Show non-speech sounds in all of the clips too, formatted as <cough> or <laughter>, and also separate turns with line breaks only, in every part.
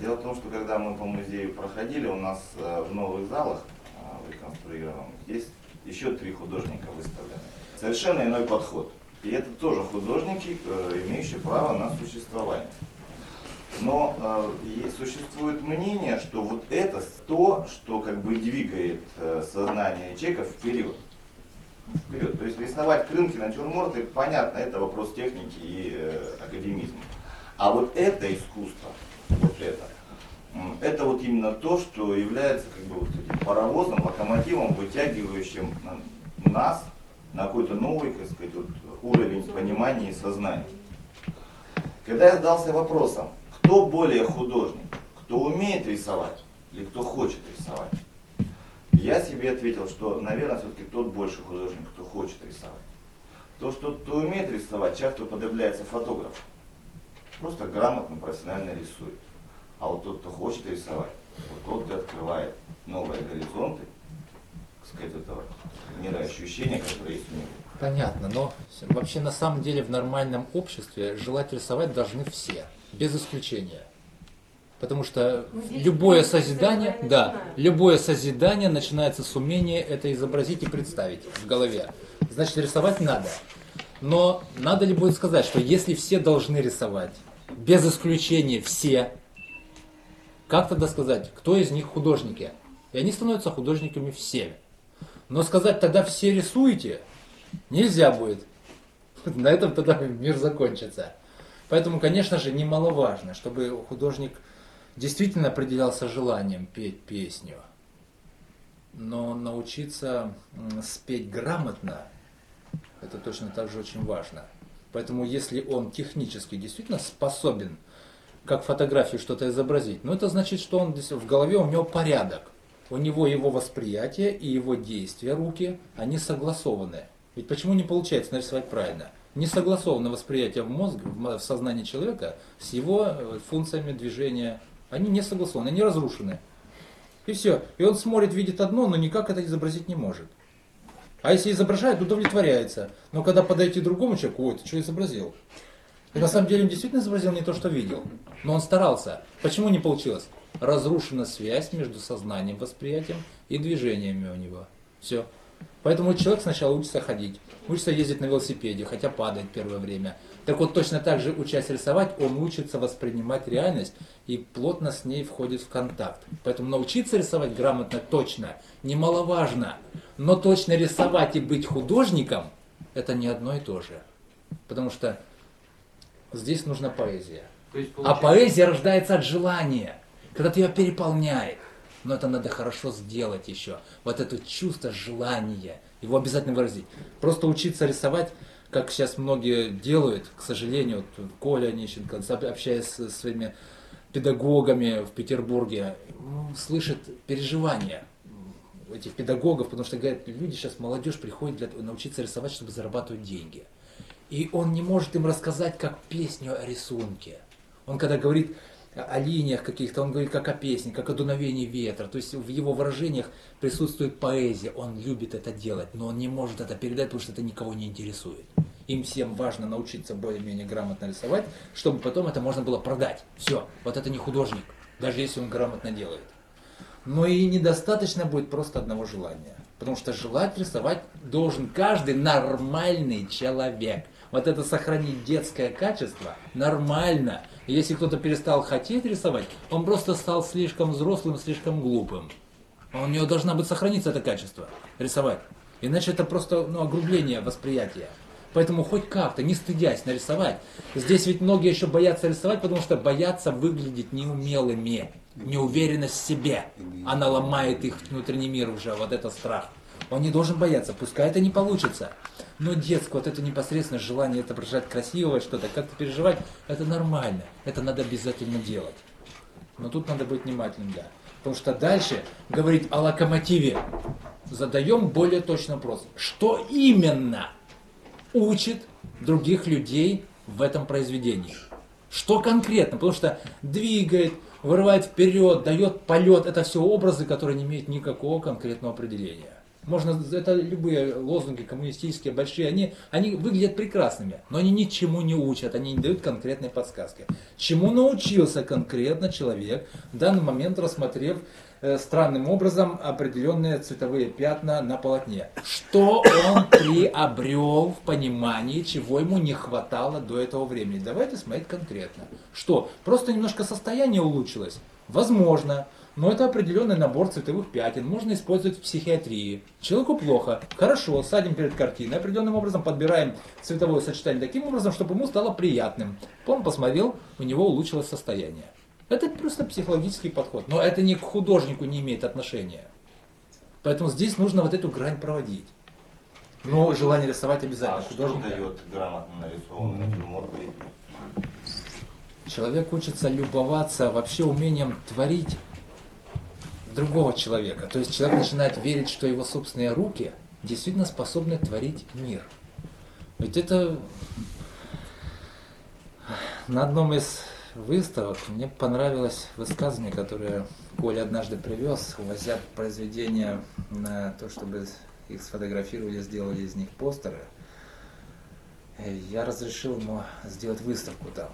Дело в том, что когда мы по музею проходили, у нас э, в новых залах э, реконструированных есть еще три художника выставлены. Совершенно иной подход. И это тоже художники, э, имеющие право на существование. Но э, существует мнение, что вот это то, что как бы двигает э, сознание человека вперед. Вперед. То есть рисовать крынки, натюрморты, понятно, это вопрос техники и э, академизма. А вот это искусство, вот это, м, это вот именно то, что является как бы вот этим паровозом, локомотивом, вытягивающим нас на какой-то новый, так сказать, вот, уровень понимания и сознания. Когда я задался вопросом, кто более художник, кто умеет рисовать или кто хочет рисовать, я себе ответил, что, наверное, все-таки тот больше художник, кто хочет рисовать. То, что кто умеет рисовать, часто уподобляется фотографу. Просто грамотно, профессионально рисует. Тот, кто хочет рисовать, вот тот и открывает новые горизонты, так сказать, этого мироощущения, которое есть у него.
Понятно, но вообще на самом деле в нормальном обществе желать рисовать должны все, без исключения. Потому что
Ну,
любое созидание, да, любое созидание начинается с умения это изобразить и представить в голове. Значит, рисовать надо. Но надо ли будет сказать, что если все должны рисовать, без исключения все, как тогда сказать, кто из них художники? И они становятся художниками всеми. Но сказать тогда все рисуете, нельзя будет. <laughs> На этом тогда мир закончится. Поэтому, конечно же, немаловажно, чтобы художник действительно определялся желанием петь песню. Но научиться спеть грамотно, это точно так же очень важно. Поэтому если он технически действительно способен, как фотографии, что-то изобразить, ну это значит, что он в голове у него порядок. У него его восприятие и его действия, руки, они согласованы. Ведь почему не получается нарисовать правильно? Не согласовано восприятие в мозг, в сознании человека с его э, функциями движения. Они не согласованы, они разрушены. И все. И он смотрит, видит одно, но никак это изобразить не может. А если изображает, удовлетворяется. Но когда подойти другому человеку, ой, ты что изобразил? И на самом деле он действительно изобразил не то, что видел. Но он старался. Почему не получилось? Разрушена связь между сознанием, восприятием и движениями у него. Все. Поэтому человек сначала учится ходить, учится ездить на велосипеде, хотя падает первое время. Так вот, точно так же, учась рисовать, он учится воспринимать реальность и плотно с ней входит в контакт. Поэтому научиться рисовать грамотно точно немаловажно. Но точно рисовать и быть художником – это не одно и то же. Потому что здесь нужна поэзия. А
получается,
поэзия рождается от желания, когда тебя переполняет. Но это надо хорошо сделать еще. Вот это чувство желания, его обязательно выразить. Просто учиться рисовать, как сейчас многие делают, к сожалению, вот Коля Онищенко, общаясь со своими педагогами в Петербурге, слышит переживания этих педагогов, потому что говорят, люди сейчас, молодежь приходит для, научиться рисовать, чтобы зарабатывать деньги. И он не может им рассказать как песню о рисунке. Он когда говорит о- линиях каких-то, он говорит как о песне, как о дуновении ветра. То есть в его выражениях присутствует поэзия. Он любит это делать, но он не может это передать, потому что это никого не интересует. Им всем важно научиться более-менее грамотно рисовать, чтобы потом это можно было продать. Все, вот это не художник, даже если он грамотно делает. Но и недостаточно будет просто одного желания. Потому что желать рисовать должен каждый нормальный человек. Вот это сохранить детское качество нормально. Если кто-то перестал хотеть рисовать, он просто стал слишком взрослым, слишком глупым. У него должна быть сохраниться это качество, рисовать. Иначе это просто ну, огрубление восприятия. Поэтому хоть как-то, не стыдясь, нарисовать. Здесь ведь многие еще боятся рисовать, потому что боятся выглядеть неумелыми. Неуверенность в себе. Она ломает их внутренний мир уже, вот это страх. Он не должен бояться, пускай это не получится. Но детское, вот это непосредственно желание отображать красивое что-то, как-то переживать, это нормально. Это надо обязательно делать. Но тут надо быть внимательным, да. Потому что дальше говорить о локомотиве. Задаем более точный вопрос. Что именно учит других людей в этом произведении? Что конкретно? Потому что двигает, вырывает вперед, дает полет. Это все образы, которые не имеют никакого конкретного определения. Можно, это любые лозунги коммунистические, большие, они, они выглядят прекрасными, но они ничему не учат, они не дают конкретной подсказки. Чему научился конкретно человек, в данный момент рассмотрев э, странным образом определенные цветовые пятна на полотне. Что он приобрел в понимании, чего ему не хватало до этого времени. Давайте смотреть конкретно. Что? Просто немножко состояние улучшилось? Возможно. Но это определенный набор цветовых пятен, можно использовать в психиатрии. Человеку плохо, хорошо, садим перед картиной, определенным образом подбираем цветовое сочетание таким образом, чтобы ему стало приятным. Он посмотрел, у него улучшилось состояние. Это просто психологический подход, но это ни к художнику не имеет отношения. Поэтому здесь нужно вот эту грань проводить. Но желание рисовать обязательно.
А что
Художник
дает грамотно нарисованный натюрморт?
Человек учится любоваться вообще умением творить другого человека. То есть человек начинает верить, что его собственные руки действительно способны творить мир. Ведь это на одном из выставок мне понравилось высказывание, которое Коля однажды привез, увозя произведения на то, чтобы их сфотографировали, сделали из них постеры. Я разрешил ему сделать выставку там.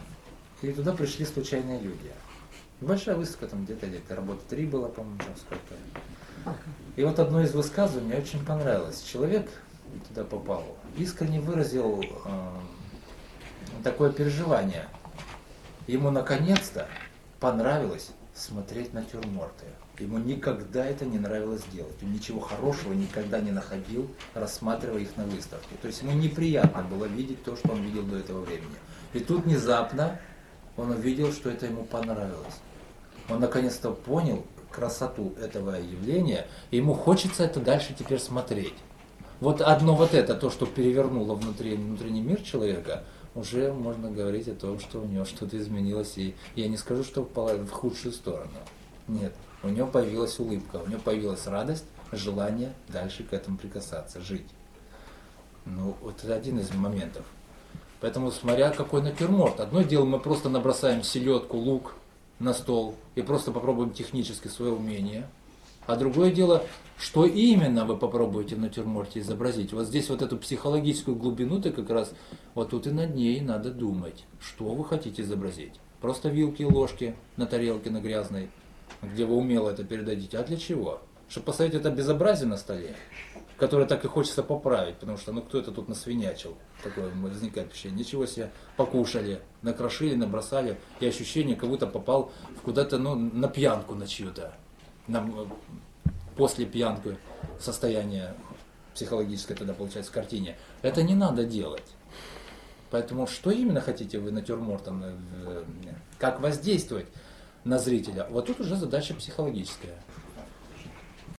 И туда пришли случайные люди. Большая выставка, там где-то где-то работа три было, по-моему, там сколько. И вот одно из высказываний мне очень понравилось. Человек туда попал, искренне выразил э, такое переживание. Ему наконец-то понравилось смотреть натюрморты. Ему никогда это не нравилось делать. Он ничего хорошего никогда не находил, рассматривая их на выставке. То есть ему неприятно было видеть то, что он видел до этого времени. И тут внезапно он увидел, что это ему понравилось. Он наконец-то понял красоту этого явления, и ему хочется это дальше теперь смотреть. Вот одно вот это, то, что перевернуло внутри, внутренний мир человека, уже можно говорить о том, что у него что-то изменилось. И я не скажу, что в худшую сторону. Нет. У него появилась улыбка, у него появилась радость, желание дальше к этому прикасаться, жить. Ну, вот это один из моментов. Поэтому, смотря какой натюрморт. Одно дело, мы просто набросаем селедку, лук на стол и просто попробуем технически свое умение. А другое дело, что именно вы попробуете в натюрморте изобразить. Вот здесь вот эту психологическую глубину-то как раз, вот тут и над ней надо думать, что вы хотите изобразить. Просто вилки и ложки на тарелке на грязной, где вы умело это передадите. А для чего? Чтобы поставить это безобразие на столе, которое так и хочется поправить, потому что ну кто это тут насвинячил? Такое возникает ощущение. Ничего себе, покушали, накрошили, набросали, и ощущение, как будто попал в куда-то ну, на пьянку на чью-то. На, после пьянки состояние психологическое тогда получается в картине. Это не надо делать. Поэтому что именно хотите вы натюрмортом, э, как воздействовать на зрителя? Вот тут уже задача психологическая.